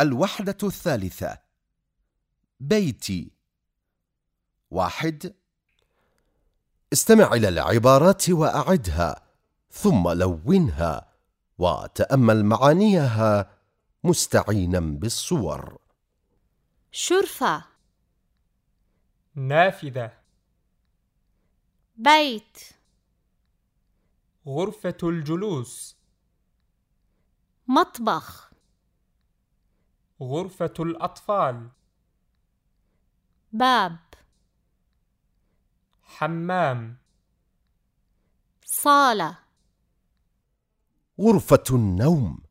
الوحدة الثالثة. بيتي. واحد. استمع إلى العبارات وأعدها ثم لونها وتأمل معانيها مستعينا بالصور. شرفة. نافذة. بيت. غرفة الجلوس. مطبخ. غرفة الأطفال. باب. حمام. صالة. غرفة النوم.